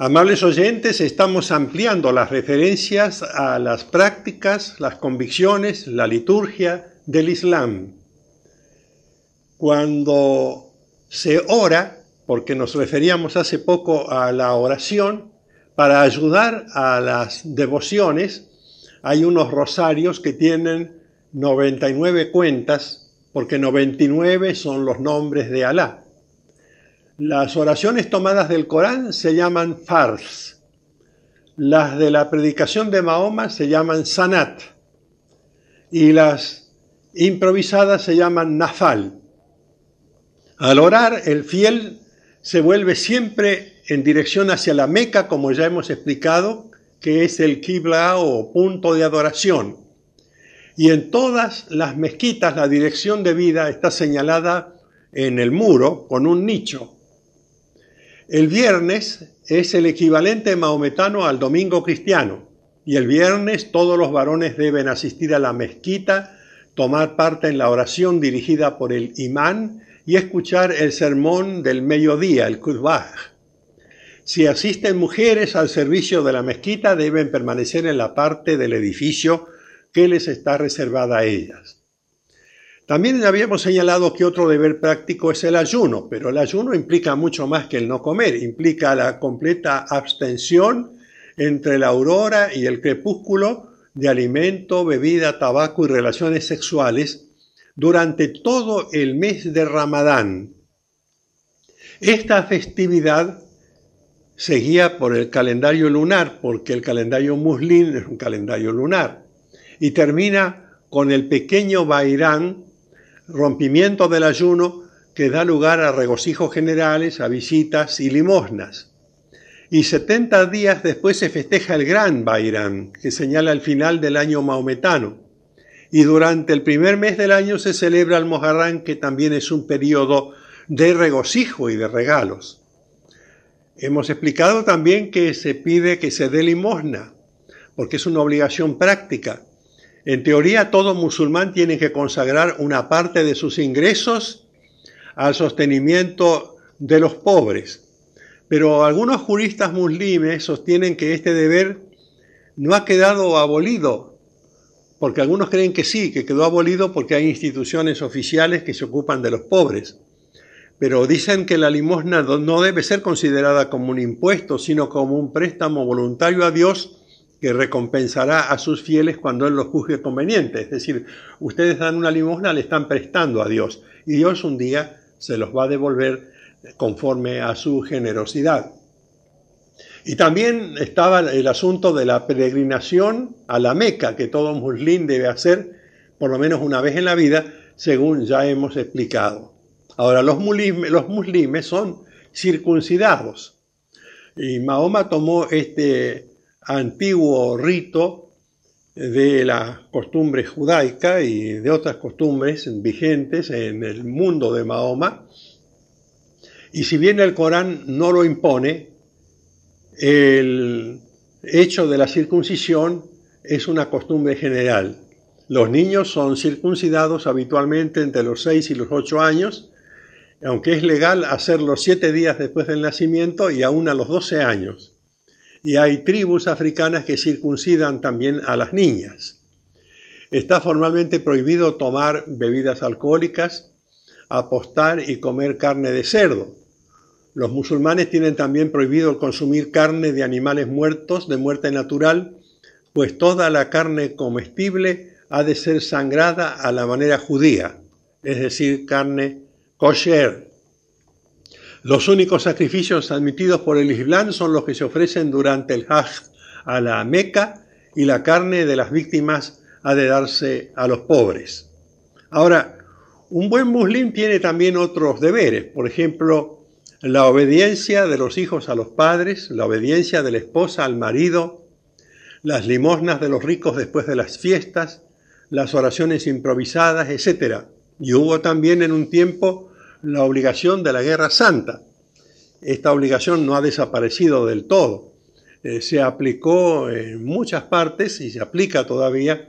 Amables oyentes, estamos ampliando las referencias a las prácticas, las convicciones, la liturgia del Islam. Cuando se ora, porque nos referíamos hace poco a la oración, para ayudar a las devociones, hay unos rosarios que tienen 99 cuentas, porque 99 son los nombres de Alá. Las oraciones tomadas del Corán se llaman fars. Las de la predicación de Mahoma se llaman sanat. Y las improvisadas se llaman nafal. Al orar, el fiel se vuelve siempre en dirección hacia la Meca, como ya hemos explicado, que es el Qibla o punto de adoración. Y en todas las mezquitas la dirección de vida está señalada en el muro con un nicho. El viernes es el equivalente maometano al domingo cristiano y el viernes todos los varones deben asistir a la mezquita, tomar parte en la oración dirigida por el imán y escuchar el sermón del mediodía, el khutbah. Si asisten mujeres al servicio de la mezquita, deben permanecer en la parte del edificio que les está reservada a ellas. También habíamos señalado que otro deber práctico es el ayuno, pero el ayuno implica mucho más que el no comer, implica la completa abstención entre la aurora y el crepúsculo de alimento, bebida, tabaco y relaciones sexuales durante todo el mes de Ramadán. Esta festividad seguía por el calendario lunar, porque el calendario muslín es un calendario lunar, y termina con el pequeño Bairán, rompimiento del ayuno que da lugar a regocijos generales, a visitas y limosnas. Y 70 días después se festeja el Gran Bairán, que señala el final del año maometano. Y durante el primer mes del año se celebra el Moharrán, que también es un periodo de regocijo y de regalos. Hemos explicado también que se pide que se dé limosna, porque es una obligación práctica. En teoría, todo musulmán tiene que consagrar una parte de sus ingresos al sostenimiento de los pobres. Pero algunos juristas muslimes sostienen que este deber no ha quedado abolido, porque algunos creen que sí, que quedó abolido porque hay instituciones oficiales que se ocupan de los pobres. Pero dicen que la limosna no debe ser considerada como un impuesto, sino como un préstamo voluntario a Dios que recompensará a sus fieles cuando Él los juzgue conveniente. Es decir, ustedes dan una limosna, le están prestando a Dios y Dios un día se los va a devolver conforme a su generosidad. Y también estaba el asunto de la peregrinación a la Meca, que todo muslín debe hacer por lo menos una vez en la vida, según ya hemos explicado. Ahora, los muslimes, los muslimes son circuncidados. Y Mahoma tomó este antiguo rito de la costumbre judaica y de otras costumbres vigentes en el mundo de Mahoma. Y si bien el Corán no lo impone, el hecho de la circuncisión es una costumbre general. Los niños son circuncidados habitualmente entre los 6 y los 8 años, aunque es legal hacerlo 7 días después del nacimiento y aún a los 12 años y hay tribus africanas que circuncidan también a las niñas. Está formalmente prohibido tomar bebidas alcohólicas, apostar y comer carne de cerdo. Los musulmanes tienen también prohibido consumir carne de animales muertos de muerte natural, pues toda la carne comestible ha de ser sangrada a la manera judía, es decir, carne kosher, los únicos sacrificios admitidos por el Islam son los que se ofrecen durante el Hajj a la Meca y la carne de las víctimas ha de darse a los pobres. Ahora, un buen musulmán tiene también otros deberes, por ejemplo, la obediencia de los hijos a los padres, la obediencia de la esposa al marido, las limosnas de los ricos después de las fiestas, las oraciones improvisadas, etc. Y hubo también en un tiempo la obligación de la guerra santa. Esta obligación no ha desaparecido del todo. Eh, se aplicó en muchas partes y se aplica todavía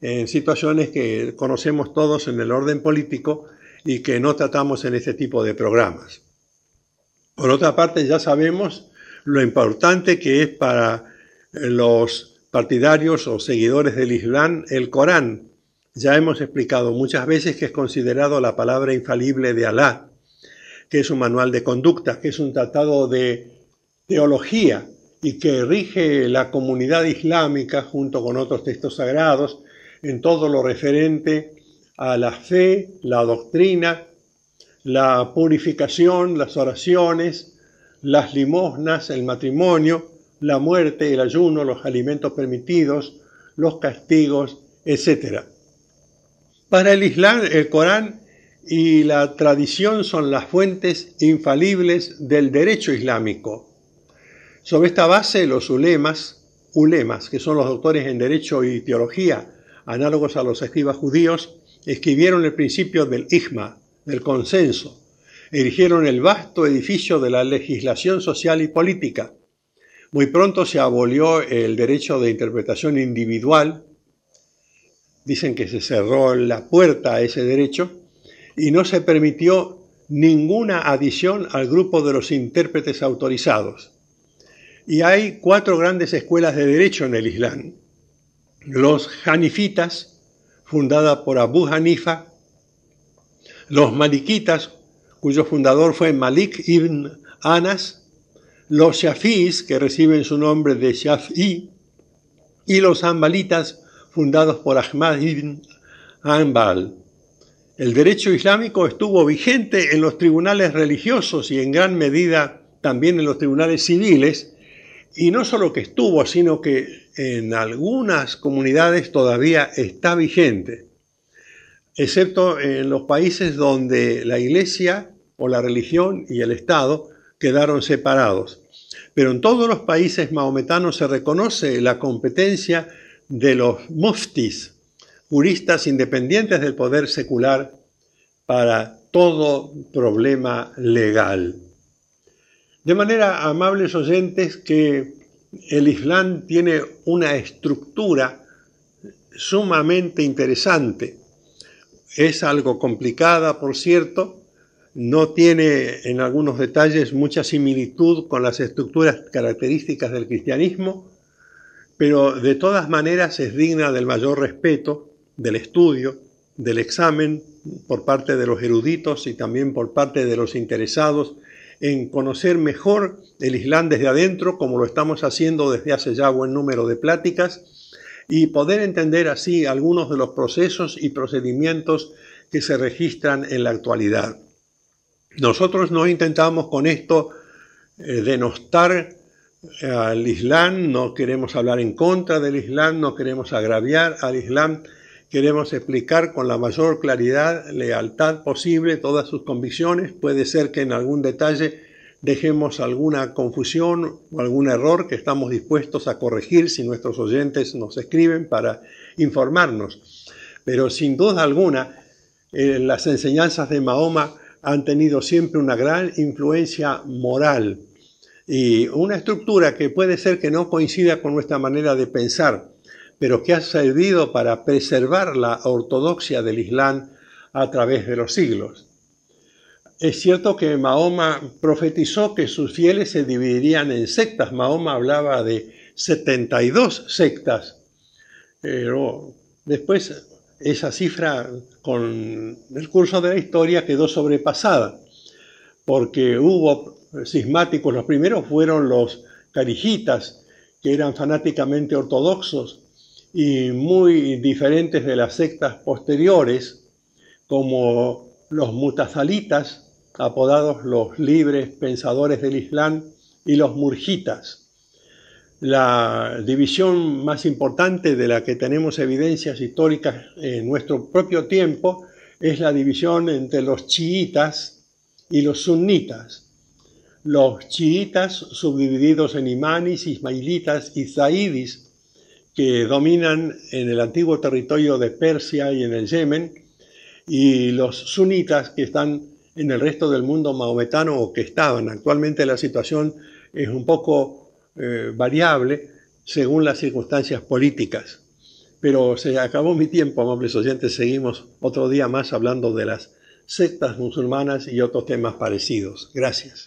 en situaciones que conocemos todos en el orden político y que no tratamos en este tipo de programas. Por otra parte, ya sabemos lo importante que es para los partidarios o seguidores del Islam el Corán. Ya hemos explicado muchas veces que es considerado la palabra infalible de Alá, que es un manual de conducta, que es un tratado de teología y que rige la comunidad islámica junto con otros textos sagrados en todo lo referente a la fe, la doctrina, la purificación, las oraciones, las limosnas, el matrimonio, la muerte, el ayuno, los alimentos permitidos, los castigos, etc. Para el Islam, el Corán y la tradición son las fuentes infalibles del derecho islámico. Sobre esta base, los ulemas, ulemas, que son los doctores en derecho y teología, análogos a los escribas judíos, escribieron el principio del ijma, del consenso, erigieron el vasto edificio de la legislación social y política. Muy pronto se abolió el derecho de interpretación individual, dicen que se cerró la puerta a ese derecho, y no se permitió ninguna adición al grupo de los intérpretes autorizados. Y hay cuatro grandes escuelas de derecho en el Islam. Los Hanifitas, fundada por Abu Hanifa, los Malikitas, cuyo fundador fue Malik ibn Anas, los Shafis, que reciben su nombre de Shafi, y los Ambalitas, fundados por Ahmad ibn Hanbal. El derecho islámico estuvo vigente en los tribunales religiosos y en gran medida también en los tribunales civiles, y no solo que estuvo, sino que en algunas comunidades todavía está vigente, excepto en los países donde la iglesia o la religión y el Estado quedaron separados. Pero en todos los países maometanos se reconoce la competencia de los muftis, juristas independientes del poder secular para todo problema legal. De manera, amables oyentes, que el Islam tiene una estructura sumamente interesante. Es algo complicada, por cierto, no tiene en algunos detalles mucha similitud con las estructuras características del cristianismo, pero de todas maneras es digna del mayor respeto, del estudio, del examen por parte de los eruditos y también por parte de los interesados en conocer mejor el Islam desde adentro, como lo estamos haciendo desde hace ya buen número de pláticas, y poder entender así algunos de los procesos y procedimientos que se registran en la actualidad. Nosotros no intentamos con esto eh, denostar al Islam, no queremos hablar en contra del Islam, no queremos agraviar al Islam, queremos explicar con la mayor claridad, lealtad posible todas sus convicciones. Puede ser que en algún detalle dejemos alguna confusión o algún error que estamos dispuestos a corregir si nuestros oyentes nos escriben para informarnos. Pero sin duda alguna, eh, las enseñanzas de Mahoma han tenido siempre una gran influencia moral y una estructura que puede ser que no coincida con nuestra manera de pensar, pero que ha servido para preservar la ortodoxia del Islam a través de los siglos. Es cierto que Mahoma profetizó que sus fieles se dividirían en sectas. Mahoma hablaba de 72 sectas, pero después esa cifra con el curso de la historia quedó sobrepasada, porque hubo los primeros fueron los carijitas, que eran fanáticamente ortodoxos y muy diferentes de las sectas posteriores, como los mutazalitas, apodados los libres pensadores del Islam, y los murjitas. La división más importante de la que tenemos evidencias históricas en nuestro propio tiempo es la división entre los chiitas y los sunnitas. Los chiitas, subdivididos en imanis, ismailitas y zaidis, que dominan en el antiguo territorio de Persia y en el Yemen, y los sunitas, que están en el resto del mundo maometano o que estaban. Actualmente la situación es un poco eh, variable según las circunstancias políticas. Pero se acabó mi tiempo, amables oyentes. Seguimos otro día más hablando de las sectas musulmanas y otros temas parecidos. Gracias.